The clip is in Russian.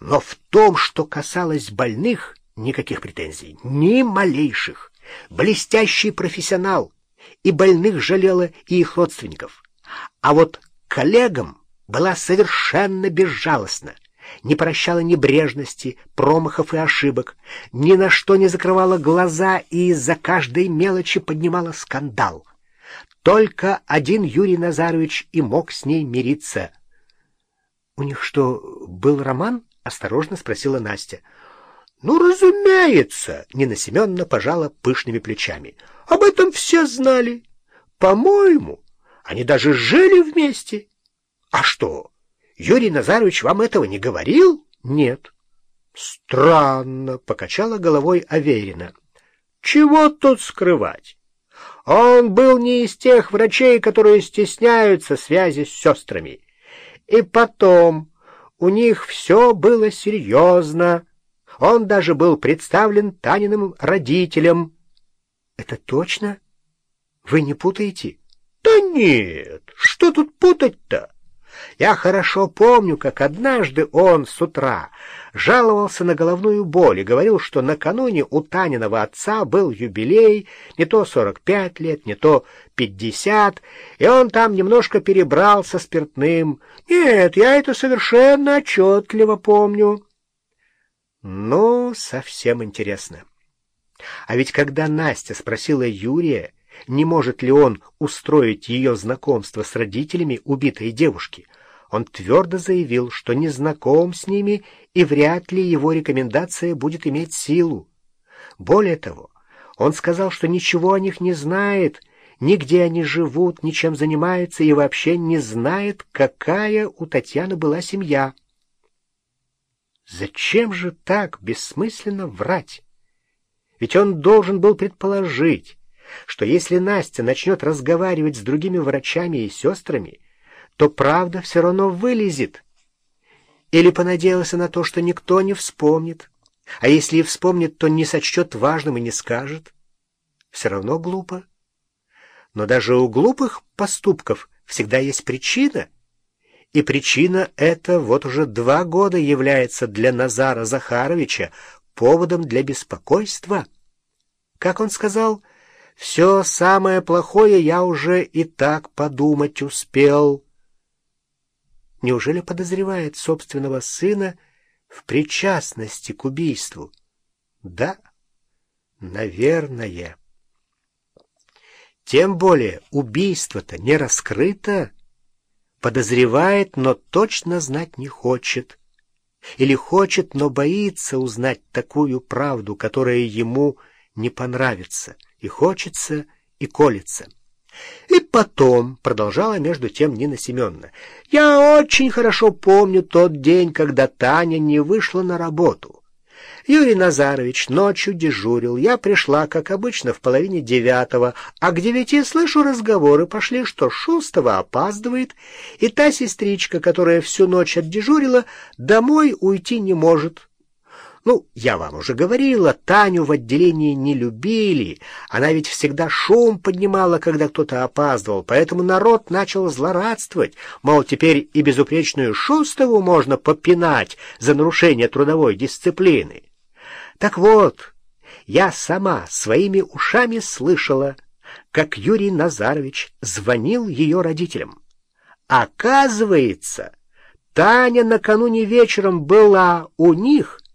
Но в том, что касалось больных, никаких претензий, ни малейших. Блестящий профессионал, и больных жалела, и их родственников. А вот коллегам была совершенно безжалостна, не прощала небрежности, промахов и ошибок, ни на что не закрывала глаза и из-за каждой мелочи поднимала скандал. Только один Юрий Назарович и мог с ней мириться. — У них что, был роман? — осторожно спросила Настя. — Ну, разумеется, — Нина Семеновна пожала пышными плечами. — Об этом все знали. По-моему, они даже жили вместе. — А что, Юрий Назарович вам этого не говорил? — Нет. — Странно, — покачала головой Аверина. — Чего тут скрывать? Он был не из тех врачей, которые стесняются связи с сестрами. И потом, у них все было серьезно. Он даже был представлен Таниным родителям. — Это точно? Вы не путаете? — Да нет, что тут путать-то? Я хорошо помню, как однажды он с утра жаловался на головную боль и говорил, что накануне у Таниного отца был юбилей, не то сорок пять лет, не то пятьдесят, и он там немножко перебрал со спиртным. Нет, я это совершенно отчетливо помню. Ну, совсем интересно. А ведь когда Настя спросила Юрия, не может ли он устроить ее знакомство с родителями убитой девушки, он твердо заявил, что не знаком с ними и вряд ли его рекомендация будет иметь силу. Более того, он сказал, что ничего о них не знает, нигде они живут, ничем занимаются и вообще не знает, какая у Татьяны была семья. Зачем же так бессмысленно врать? Ведь он должен был предположить, что если Настя начнет разговаривать с другими врачами и сестрами, то правда все равно вылезет. Или понадеялся на то, что никто не вспомнит, а если и вспомнит, то не сочтет важным и не скажет. Все равно глупо. Но даже у глупых поступков всегда есть причина, и причина эта вот уже два года является для Назара Захаровича поводом для беспокойства. Как он сказал, «Все самое плохое я уже и так подумать успел». Неужели подозревает собственного сына в причастности к убийству? Да, наверное. Тем более убийство-то не раскрыто. Подозревает, но точно знать не хочет. Или хочет, но боится узнать такую правду, которая ему не понравится. И хочется, и колется. И потом, — продолжала между тем Нина Семеновна, — я очень хорошо помню тот день, когда Таня не вышла на работу. Юрий Назарович ночью дежурил. Я пришла, как обычно, в половине девятого, а к девяти слышу разговоры пошли, что Шустова опаздывает, и та сестричка, которая всю ночь отдежурила, домой уйти не может. Ну, я вам уже говорила, Таню в отделении не любили. Она ведь всегда шум поднимала, когда кто-то опаздывал, поэтому народ начал злорадствовать. Мол, теперь и безупречную Шустову можно попинать за нарушение трудовой дисциплины. Так вот, я сама своими ушами слышала, как Юрий Назарович звонил ее родителям. Оказывается, Таня накануне вечером была у них —